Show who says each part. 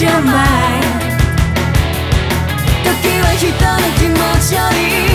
Speaker 1: your mind 時は人の気持ちより